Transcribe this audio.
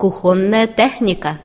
Кухонная техника.